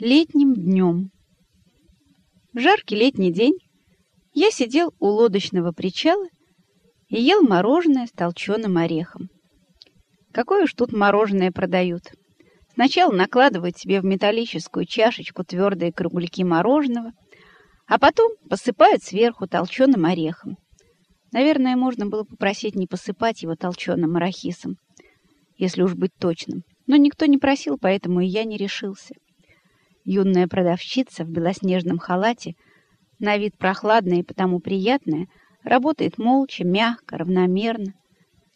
летним днем. Жаркий летний день я сидел у лодочного причала и ел мороженое с толченым орехом. Какое уж тут мороженое продают. Сначала накладывают себе в металлическую чашечку твердые кругляки мороженого, а потом посыпают сверху толченым орехом. Наверное, можно было попросить не посыпать его толченым арахисом, если уж быть точным. Но никто не просил, поэтому и я не решился. Юная продавщица в белоснежном халате, на вид прохладная и потому приятная, работает молча, мягко, равномерно.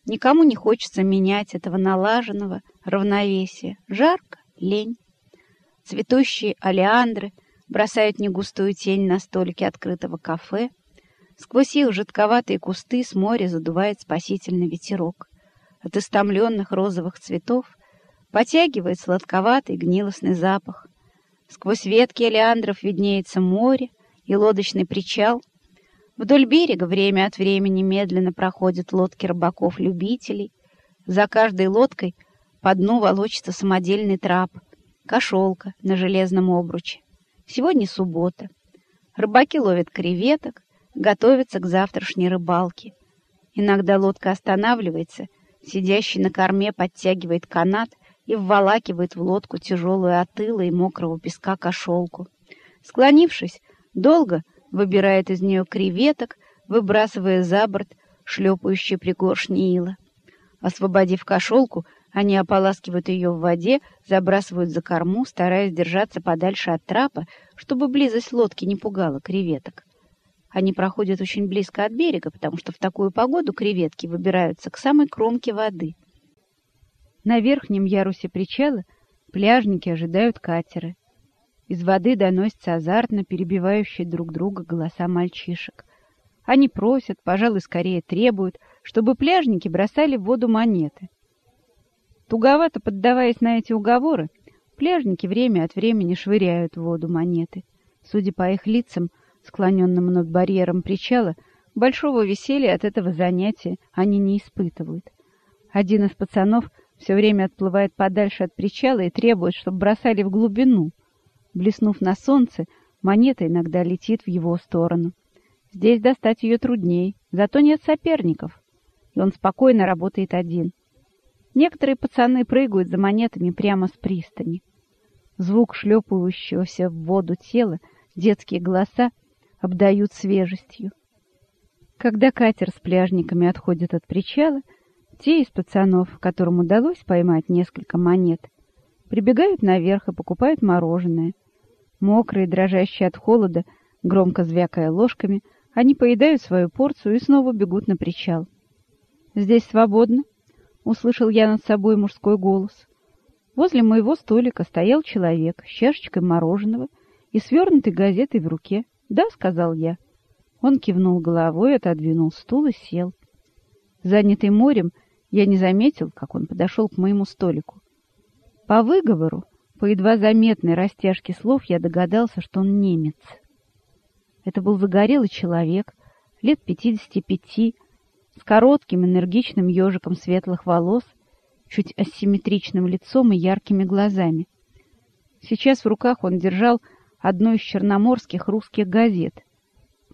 Никому не хочется менять этого налаженного равновесия. Жарко, лень. Цветущие олеандры бросают негустую тень на столике открытого кафе. Сквозь их жидковатые кусты с моря задувает спасительный ветерок. От истомленных розовых цветов потягивает сладковатый гнилостный запах. Сквозь ветки олеандров виднеется море и лодочный причал. Вдоль берега время от времени медленно проходят лодки рыбаков-любителей. За каждой лодкой по дну волочится самодельный трап, кошелка на железном обруче. Сегодня суббота. Рыбаки ловят креветок, готовятся к завтрашней рыбалке. Иногда лодка останавливается, сидящий на корме подтягивает канат — и вволакивает в лодку тяжелую от ила и мокрого песка кошелку. Склонившись, долго выбирает из нее креветок, выбрасывая за борт шлепающие пригоршни ила. Освободив кошелку, они ополаскивают ее в воде, забрасывают за корму, стараясь держаться подальше от трапа, чтобы близость лодки не пугала креветок. Они проходят очень близко от берега, потому что в такую погоду креветки выбираются к самой кромке воды. На верхнем ярусе причала пляжники ожидают катера. Из воды доносятся азартно перебивающие друг друга голоса мальчишек. Они просят, пожалуй, скорее требуют, чтобы пляжники бросали в воду монеты. Туговато поддаваясь на эти уговоры, пляжники время от времени швыряют в воду монеты. Судя по их лицам, склоненным над барьером причала, большого веселья от этого занятия они не испытывают. Один из пацанов — все время отплывает подальше от причала и требует, чтобы бросали в глубину. Блеснув на солнце, монета иногда летит в его сторону. Здесь достать ее трудней, зато нет соперников, и он спокойно работает один. Некоторые пацаны прыгают за монетами прямо с пристани. Звук шлепающегося в воду тела, детские голоса обдают свежестью. Когда катер с пляжниками отходит от причала, те из пацанов, которым удалось поймать несколько монет, прибегают наверх и покупают мороженое. Мокрые, дрожащие от холода, громко звякая ложками, они поедают свою порцию и снова бегут на причал. «Здесь свободно», — услышал я над собой мужской голос. Возле моего столика стоял человек с чашечкой мороженого и свернутой газетой в руке. «Да», — сказал я. Он кивнул головой, отодвинул стул и сел. Занятый морем, я не заметил, как он подошел к моему столику. По выговору, по едва заметной растяжке слов, я догадался, что он немец. Это был загорелый человек, лет пятидесяти пяти, с коротким энергичным ежиком светлых волос, чуть асимметричным лицом и яркими глазами. Сейчас в руках он держал одну из черноморских русских газет.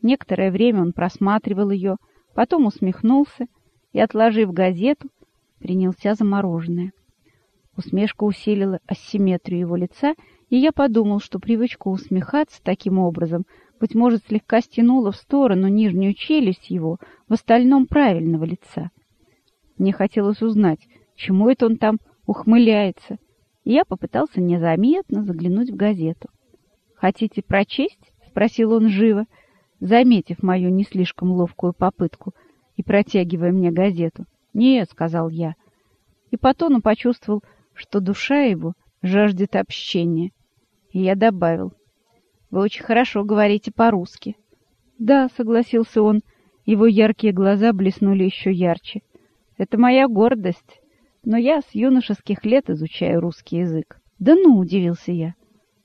Некоторое время он просматривал ее, потом усмехнулся — и, отложив газету, принялся за мороженое. Усмешка усилила асимметрию его лица, и я подумал, что привычка усмехаться таким образом, быть может, слегка стянула в сторону нижнюю челюсть его, в остальном правильного лица. Мне хотелось узнать, чему это он там ухмыляется, и я попытался незаметно заглянуть в газету. «Хотите прочесть?» — спросил он живо, заметив мою не слишком ловкую попытку — и протягивая мне газету. «Нет», — сказал я, и по тону почувствовал, что душа его жаждет общения. И я добавил, «Вы очень хорошо говорите по-русски». «Да», — согласился он, его яркие глаза блеснули еще ярче. «Это моя гордость, но я с юношеских лет изучаю русский язык». «Да ну», — удивился я.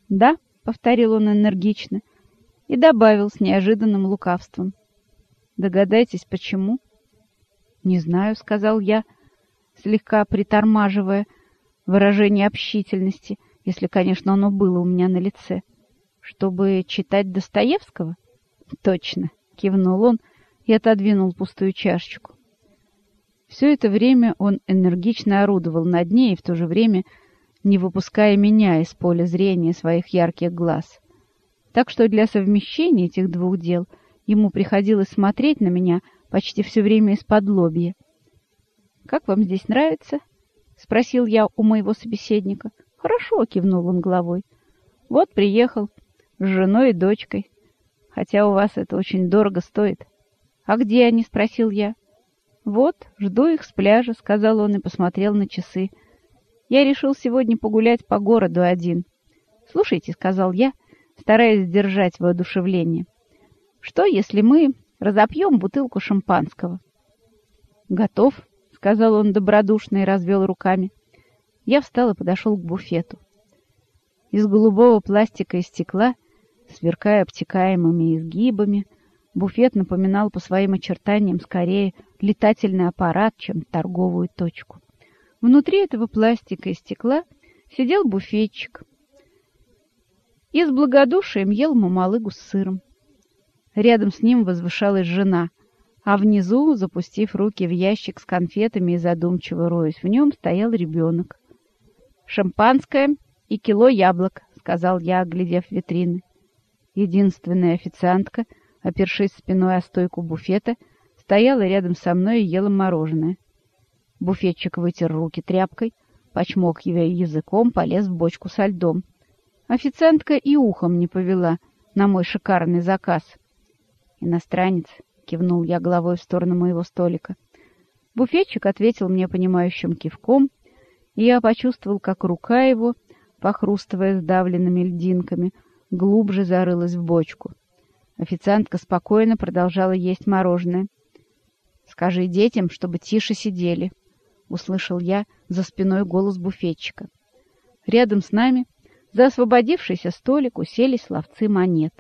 «Да», — повторил он энергично и добавил с неожиданным лукавством. «Догадайтесь, почему?» «Не знаю», — сказал я, слегка притормаживая выражение общительности если, конечно, оно было у меня на лице. Чтобы читать Достоевского? Точно, кивнул он и отодвинул пустую чашечку. Все это время он энергично орудовал над ней и в то же время не выпуская меня из поля зрения своих ярких глаз. Так что для совмещения этих двух дел ему приходилось смотреть на меня почти все время из-под лобья. «Как вам здесь нравится?» — спросил я у моего собеседника. «Хорошо», — кивнул он головой. «Вот приехал с женой и дочкой. Хотя у вас это очень дорого стоит». «А где они?» — спросил я. «Вот, жду их с пляжа», — сказал он и посмотрел на часы. «Я решил сегодня погулять по городу один». «Слушайте», — сказал я, стараясь сдержать воодушевление. «Что, если мы разопьем бутылку шампанского?» «Готов», — сказал он добродушно и развел руками. Я встал и подошел к буфету. Из голубого пластика и стекла, сверкая обтекаемыми изгибами, Буфет напоминал по своим очертаниям скорее летательный аппарат, чем торговую точку. Внутри этого пластика и стекла сидел буфетчик и с благодушием ел мамалыгу с сыром. Рядом с ним возвышалась жена, а внизу, запустив руки в ящик с конфетами и задумчиво роясь в нем, стоял ребенок. «Шампанское и кило яблок», — сказал я, оглядев витрины. Единственная официантка — опершись спиной о стойку буфета, стояла рядом со мной и ела мороженое. Буфетчик вытер руки тряпкой, почмокивая языком, полез в бочку со льдом. Официантка и ухом не повела на мой шикарный заказ. «Иностранец», — кивнул я головой в сторону моего столика. Буфетчик ответил мне понимающим кивком, и я почувствовал, как рука его, похрустывая сдавленными льдинками, глубже зарылась в бочку. Официантка спокойно продолжала есть мороженое. «Скажи детям, чтобы тише сидели», — услышал я за спиной голос буфетчика. Рядом с нами, за освободившийся столик, уселись ловцы монет.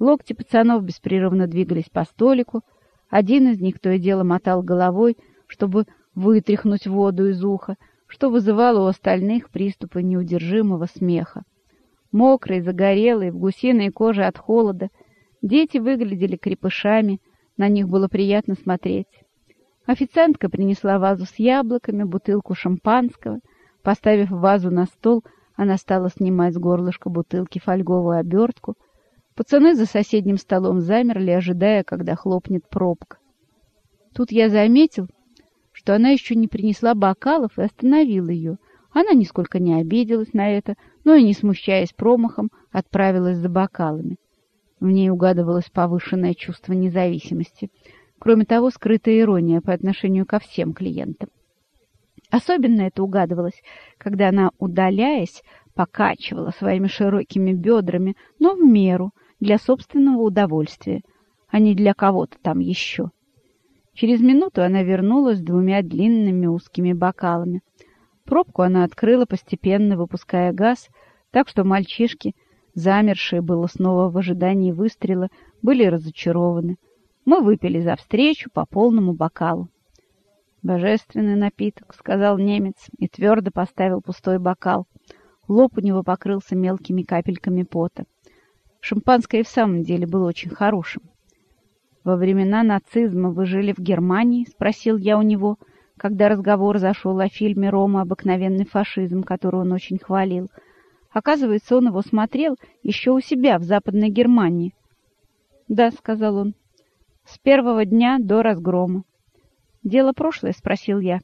Локти пацанов беспрерывно двигались по столику, один из них то и дело мотал головой, чтобы вытряхнуть воду из уха, что вызывало у остальных приступы неудержимого смеха. Мокрые, загорелые, в гусиной коже от холода, дети выглядели крепышами, на них было приятно смотреть. Официантка принесла вазу с яблоками, бутылку шампанского. Поставив вазу на стол, она стала снимать с горлышка бутылки фольговую обертку. Пацаны за соседним столом замерли, ожидая, когда хлопнет пробка. Тут я заметил, что она еще не принесла бокалов и остановил ее. Она нисколько не обиделась на это, но и, не смущаясь промахом, отправилась за бокалами. В ней угадывалось повышенное чувство независимости. Кроме того, скрытая ирония по отношению ко всем клиентам. Особенно это угадывалось, когда она, удаляясь, покачивала своими широкими бедрами, но в меру, для собственного удовольствия, а не для кого-то там еще. Через минуту она вернулась с двумя длинными узкими бокалами. Пробку она открыла постепенно, выпуская газ, так что мальчишки, замершие было снова в ожидании выстрела, были разочарованы. Мы выпили за встречу по полному бокалу. «Божественный напиток», — сказал немец и твердо поставил пустой бокал. Лоб у него покрылся мелкими капельками пота. Шампанское в самом деле было очень хорошим. «Во времена нацизма вы жили в Германии?» — спросил я у него — когда разговор зашел о фильме Рома «Обыкновенный фашизм», который он очень хвалил. Оказывается, он его смотрел еще у себя в Западной Германии. «Да», — сказал он, — «с первого дня до разгрома». «Дело прошлое?» — спросил я.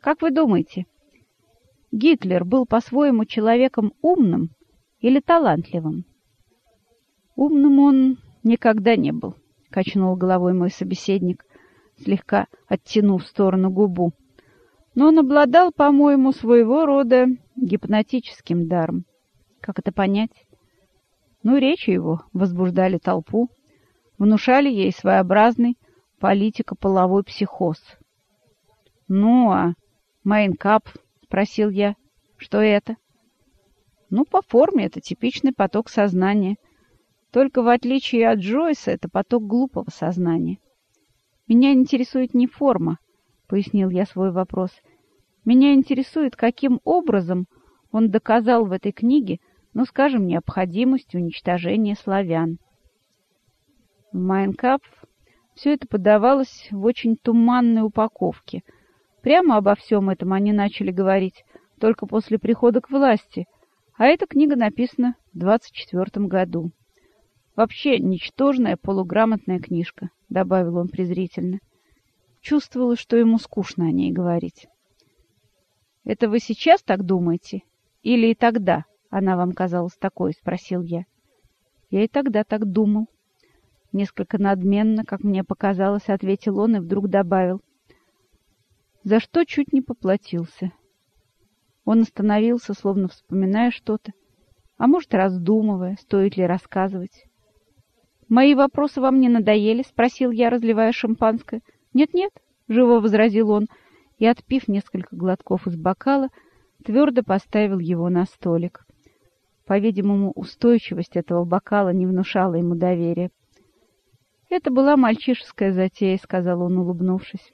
«Как вы думаете, Гитлер был по-своему человеком умным или талантливым?» «Умным он никогда не был», — качнул головой мой собеседник слегка оттянув в сторону губу. Но он обладал, по-моему, своего рода гипнотическим даром. Как это понять? Ну, речи его возбуждали толпу, внушали ей своеобразный политико-половой психоз. «Ну, а Майнкап?» — спросил я. «Что это?» «Ну, по форме это типичный поток сознания. Только в отличие от Джойса, это поток глупого сознания. Меня интересует не форма, пояснил я свой вопрос. Меня интересует, каким образом Он доказал в этой книге, ну, скажем, необходимость уничтожения славян. В Майнкапф все это подавалось в очень туманной упаковке. Прямо обо всем этом они начали говорить только после прихода к власти, а эта книга написана в 24 году. Вообще ничтожная полуграмотная книжка, добавил он презрительно. Чувствовала, что ему скучно о ней говорить. Это вы сейчас так думаете? Или и тогда она вам казалась такой, спросил я. Я и тогда так думал. Несколько надменно, как мне показалось, ответил он и вдруг добавил. За что чуть не поплатился. Он остановился, словно вспоминая что-то, а может, раздумывая, стоит ли рассказывать. «Мои вопросы вам не надоели?» — спросил я, разливая шампанское. «Нет-нет», — живо возразил он, и, отпив несколько глотков из бокала, твердо поставил его на столик. По-видимому, устойчивость этого бокала не внушала ему доверия. «Это была мальчишеская затея», — сказал он, улыбнувшись.